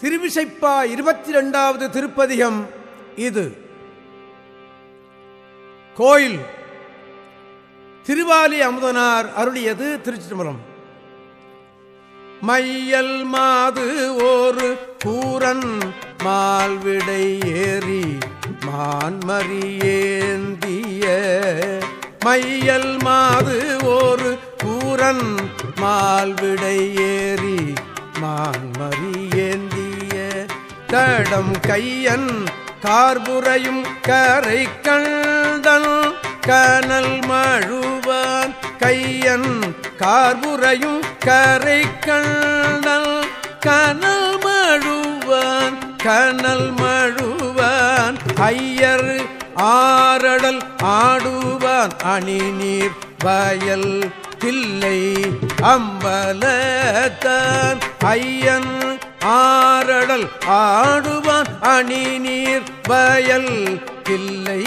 திருவிசைப்பா இருபத்தி ரெண்டாவது திருப்பதிகம் இது. கோயில் திருவாலி அமுதனார் அருளியது திருச்சிதம்பரம் மையல் மாது ஒரு பூரன் மால்விடை ஏறி மான்மறியேந்திய மையல் மாது ஒரு பூரன் மால்விடை ஏறி மான்மறியேந்திய தடம் கையன் கார்புறையும் கரை கண்டல் கனல் மழுவான் கையன் கார்புறையும் கரை கண்டல் கனல் மழுவான் கனல் மழுவான் ஐயர் ஆரடல் ஆடுவான் அணி நீர் வயல் தில்லை அம்பலத்தான் ஐயன் ஆரடல் ஆடுவான் அணி நீர் வயல் பிள்ளை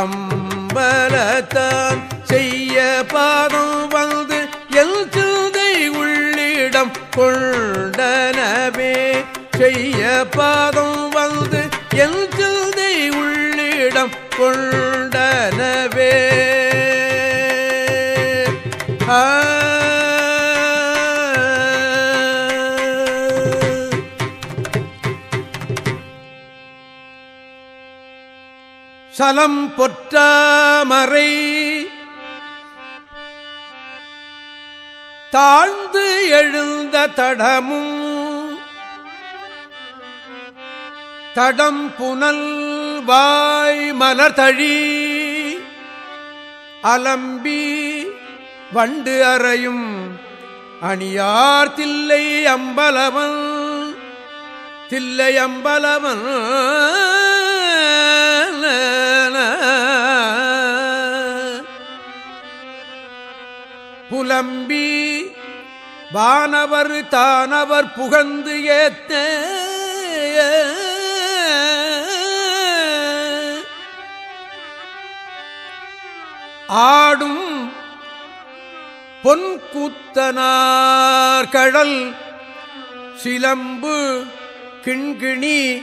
அம்பலத்தான் செய்ய பாதம் வந்து எல் சிந்தை உள்ளிடம் கொண்டனவே செய்ய பாதம் வந்து எல் சிந்தை உள்ளிடம் கொண்டனவே சலம் பொற்றாமரை தாழ்ந்து எழுந்த தடமும் தடம் புனல் வாய் மலர்தழி அலம்பி வண்டு அறையும் அணியார் தில்லை அம்பலவன். தில்லை அம்பலவன். புலம்பி வானவர் தானவர் புகந்து ஏத்த ஆடும் பொன்கூத்தனார் கடல் சிலம்பு கிண்கிணி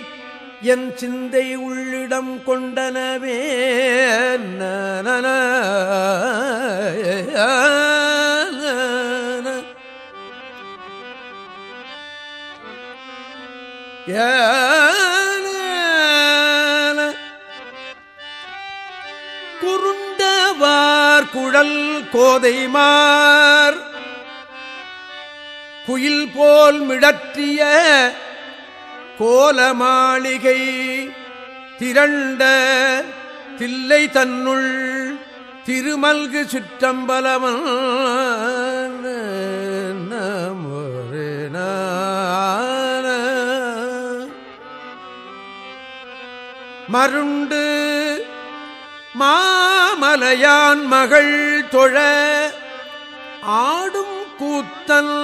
என் சிந்தை உள்ளிடம் கொண்டனவே. நன குருண்டவார் குழல் கோதைமார். குயில் போல் மிடற்றிய கோல மாளிகை திரண்ட தில்லை தன்னுள் திருமல்கு சிற்றம்பலவன் சுற்றம்பலமன். மருண்டு மாமலையான் மகள் தொழ ஆடும் கூத்தல்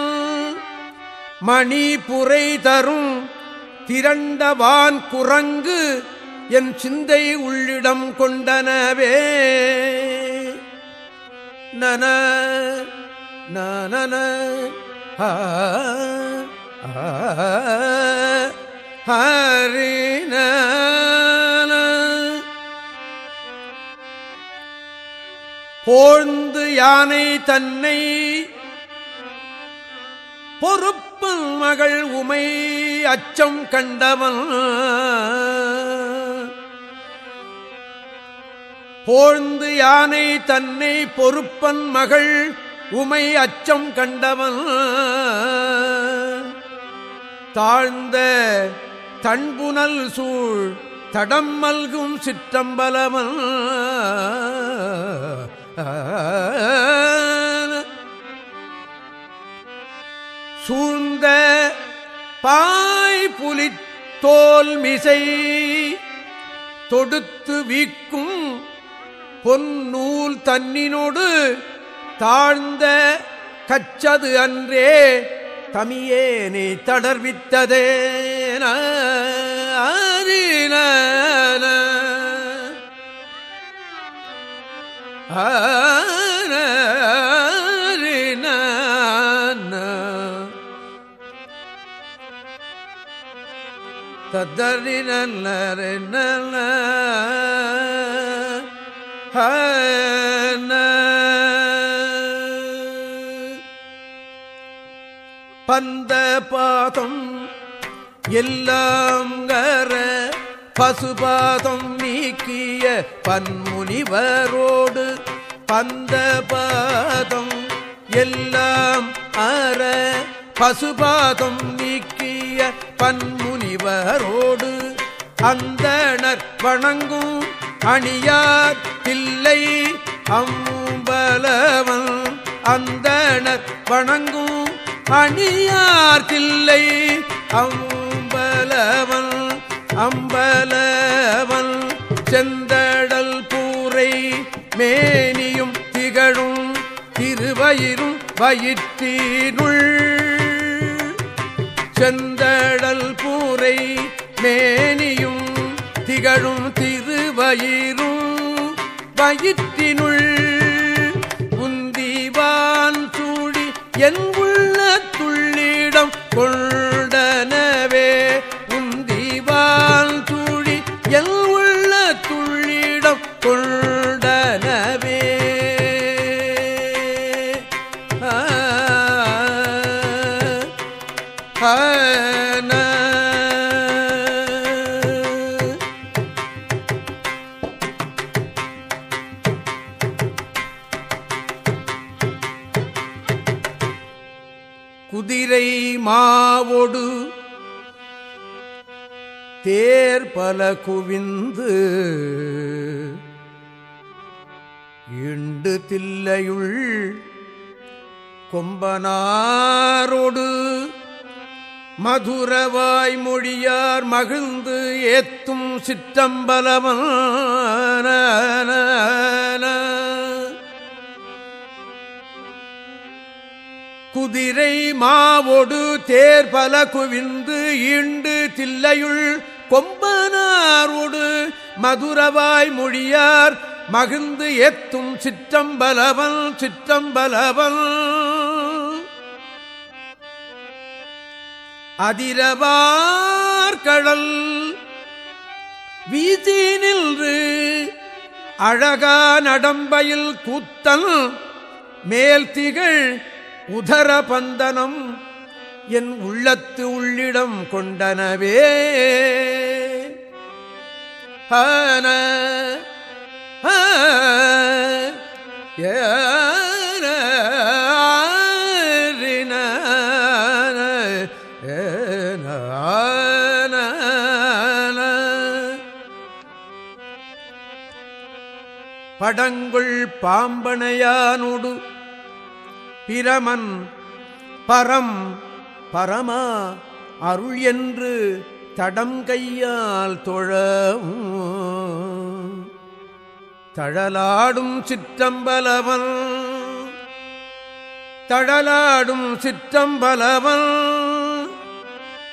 மணிபுரை தரும் திரண்டவான் குரங்கு என் சிந்தை உள்ளிடம் கொண்டனவே. நன நன ஹரின போழ்ந்து யானை தன்னை பொறுப்பு மகள் உமை அச்சம் கண்டவன். போழ்ந்து யானை தன்னை பொறுப்பன் மகள் உமை அச்சம் கண்டவன். தாழ்ந்த தன்புணல் சூழ் தடம் மல்கும் சிற்றம்பலவன். சூழ்ந்த பாய் புலி தோல் மிசை தொடுத்து வீக்கும் பொன்னூல் தன்னினோடு தாழ்ந்த கச்சது அன்றே தமியேனை தளர்வித்ததே. ஆரின தத்தரி நல்ல பந்த பாதம் எல்லாம் கர பசுபாதம் நீக்கிய பன்முனிவரோடு பந்த பாதம் எல்லாம் அற பசுபாதம் நீக்கிய பன்முனிவரோடு அந்தனர் வணங்கும் அணியார் இல்லை அம்பலவன் அந்தனர் வணங்கும் அணியார் தில்லை அம்பலவன் அம்பலவன் செந்தடல் பூரை மேனியும் திகழும் திருவயிரும் வயிற்றீனுள். செந்தடல் பூரை மேனியும் திகழும் திருவயிரும் வயிற்றினுள். ஆன குதிரை மாவோடு தேர் பல குவிந்து இண்டு தில்லையுள் கொம்பனாரோடு மதுரவாய் மொழியார் மகிழ்ந்து ஏத்தும் சிற்றம்பலவன் குதிரை மாவோடு தேர் பல குவிந்து ஈண்டு தில்லையுள் கொம்பனாரோடு மதுரவாய் மொழியார் மகிழ்ந்து ஏத்தும் சிற்றம்பலவன் சிற்றம்பலவன். அதிரவார்கடல் வீசி நின்று அழகா நடம்பையில் கூத்தல். மேல் திகழ் உதர பந்தனம் என் உள்ளத்து உள்ளிடம் கொண்டனவே. ஹன ஏ படங்குள் பாம்பனையானோடு பிரமன் பரம் பரமா அருள் என்று தடம் கையால் தொழவும். தழலாடும் சிற்றம்பலவன் தழலாடும் சிற்றம்பலவன்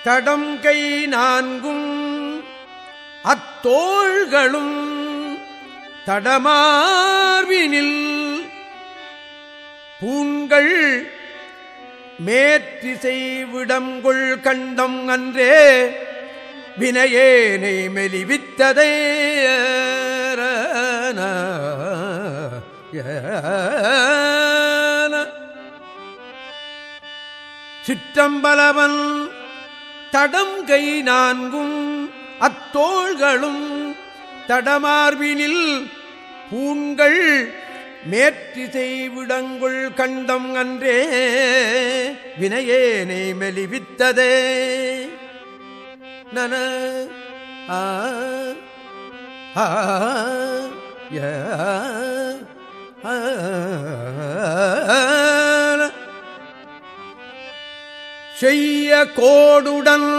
தடம் கை நான்கும் அத்தோள்களும் தடமார்வினில் பூண்கள் மேற்றிசை விடங்கொள் கண்டம் அன்றே வினையேனை மெலிவித்ததே சிற்றம்பலவன் தடம் கை நான்கும் அத்தோள்களும் தடமார்பினில் பூண்கள் மேற்றிசை விடங்குள் கண்டம் அன்றே வினையேனை மெலிவித்ததே. நன ஆ ஆ செய்ய கோடுடன்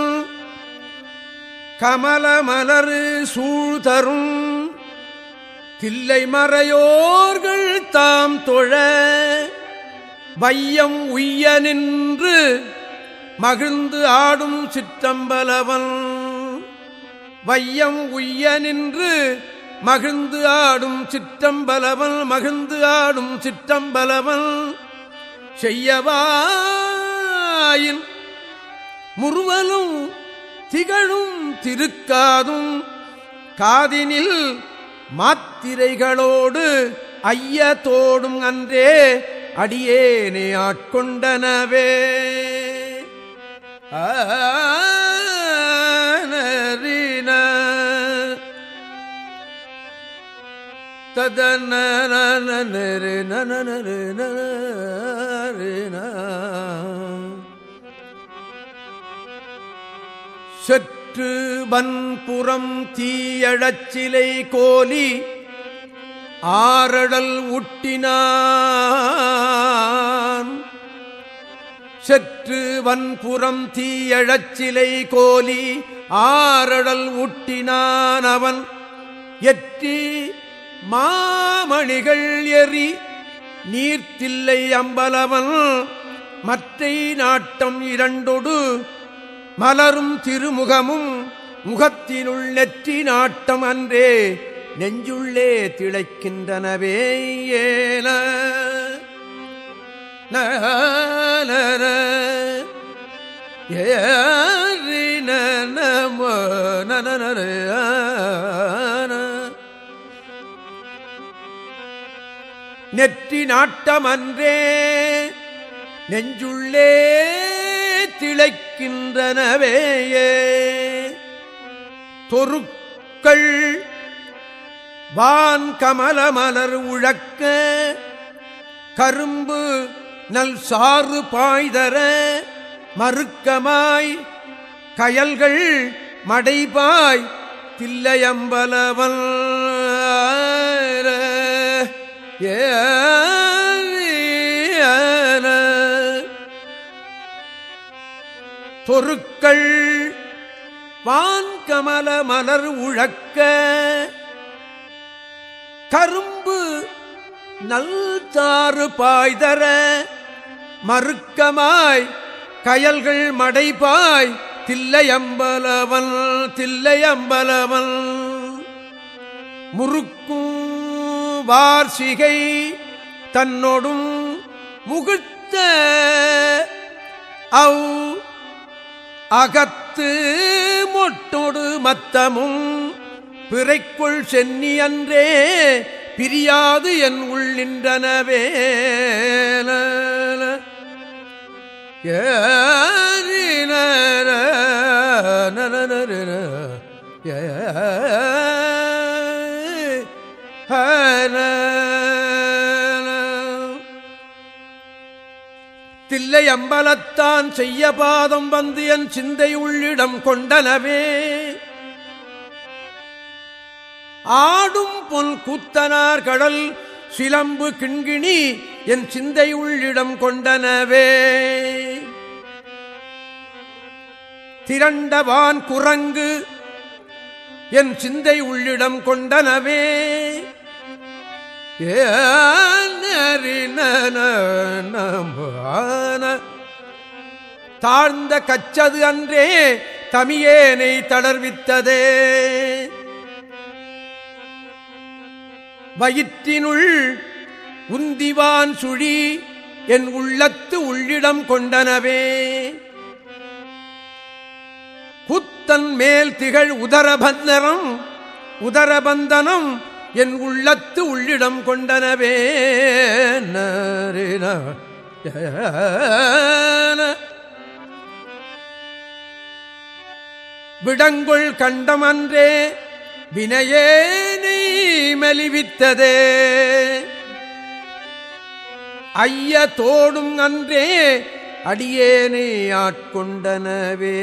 கமலமலரு சூழ்தரும் தில்லை மறையோர்கள் தாம் தொழ வையம் உய்ய நின்று மகிழ்ந்து ஆடும் சிற்றம்பலவன். வையம் உய்ய நின்று மகிழ்ந்து ஆடும் சிற்றம்பலவன் மகிழ்ந்து ஆடும் சிற்றம்பலவன். செய்யவாயின் முருவலும் திகழும் திருக்காதும் காதினில் மாத்திரைகளோடு ஐய தோடும் அன்றே அடியேனே ஆட்கொண்டனவே ஆனரின ததன நனரு நனரு நனரின செற்று வன்புறம் தீயழச்சிலை கோலி ஆரடல் உட்டினான். செற்று வன்புறம் தீயழச்சிலை கோலி ஆரடல் உட்டினான் அவன். எற்றி மாமணிகள் எரி நீர்த்தில்லை அம்பலவன். மற்றை நாட்டம் இரண்டொடு மலரும் திருமுகமும் முகத்தினுள் நெற்றி நாட்டம் அன்றே நெஞ்சுள்ளே திளைக்கின்றனவே ஏல. நர ஏறின நெற்றி நாட்டமன்றே நெஞ்சுள்ளே திளைக்கின்றனவேயே தொருக்கள் வான் கமல மலர் உழக்க கரும்பு நல் சாறு பாய்தர மறுக்கமாய் கயல்கள் மடைபாய் தில்லையம்பலவன். ஏ தொருக்கள் வான்கமல மலர் உழக்க கரும்பு நல்தாறு பாய்தர மறுக்கமாய் கயல்கள் மடைபாய் தில்லையம்பலவன் தில்லையம்பலவன். முறுக்கும் வார்சிகை தன்னொடும் முகுத்த அவ் அகத்து மொட்டோடு மத்தமும் பிறைக்குள் சென்னி அன்றே பிரியாது என் உள் நின்றனவே. ஏ அம்பலத்தான் செய்ய பாதம் வந்து என் சிந்தை உள்ளிடம் கொண்டனவே. ஆடும் பொன் கூத்தனார் கடல் சிலம்பு கிண்கிணி என் சிந்தை உள்ளிடம் கொண்டனவே. திரண்டவான் குரங்கு என் சிந்தை உள்ளிடம் கொண்டனவே. தாழ்ந்த கச்சது அன்றே தமியேனை தளர்வித்ததே. வயிற்றினுள் உந்திவான் சுழி என் உள்ளத்து உள்ளிடம் கொண்டனவே. குத்தன் மேல் திகழ் உதரபந்தனம் உதரபந்தனம் என் உள்ளத்து உள்ளிடம் கொண்டனவே விடங்குள் கண்டமன்றே வினையே நீ மலிவித்ததே. ஐய தோடும் அன்றே அடியேனை ஆட்கொண்டனவே.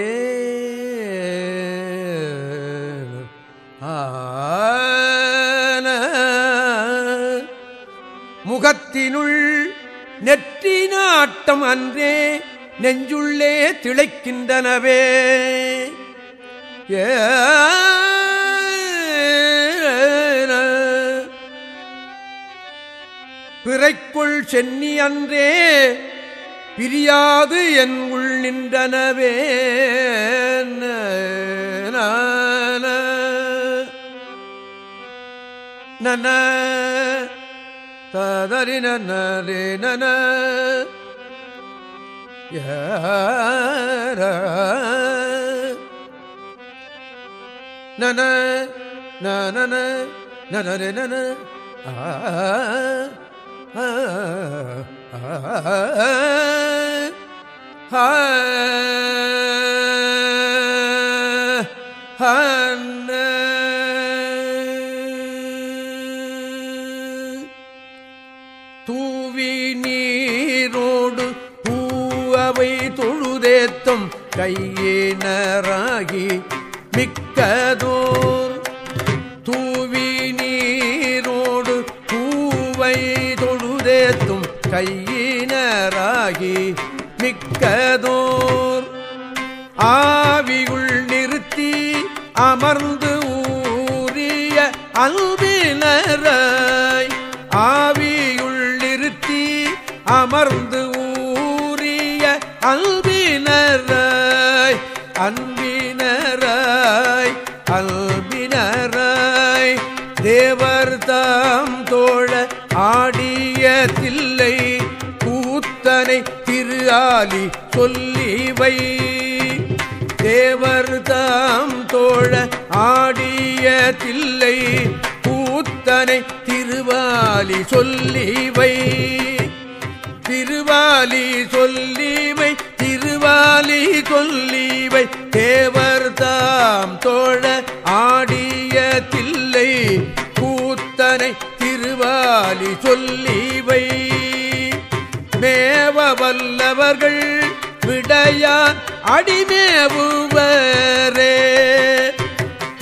முகத்தினுள் நெற்றி நாட்டம் அன்றே நெஞ்சுள்ளே திளைக்கின்றனவே. ஏ பிறைக்குள் சென்னி அன்றே பிரியாது என் உள் நின்றனவே. நன ததறி நரே நன நன நன நனரே நன ஆ ஆ ஆ தூவி கையினராகி மிக்கதோர் தூவி நீரோடு பூவை தொழுதேத்தும் கையினராகி மிக்கதோர். ஆவியுள் நிறுத்தி அமர்ந்து ஊறிய அல்ல ஆலி சொல்லிவை தேவர் தாம் தோழ ஆடிய தில்லை கூத்தனை திருவாலி சொல்லிவை திருவாலி சொல்லிவை திருவாலி சொல்லிவை தேவர் தாம் தோழ ஆடிய தில்லை கூத்தனை திருவாலி சொல்லிவை மேவ வல்லவர்கள் விடையார் அடிமேவுவரே.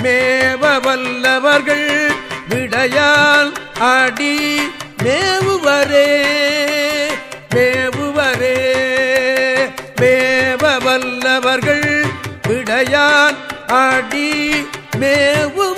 மேவ வல்லவர்கள் விடையால் அடி மேவுவரே. மேவுவரே மேவ வல்லவர்கள் விடையான் அடி மேவு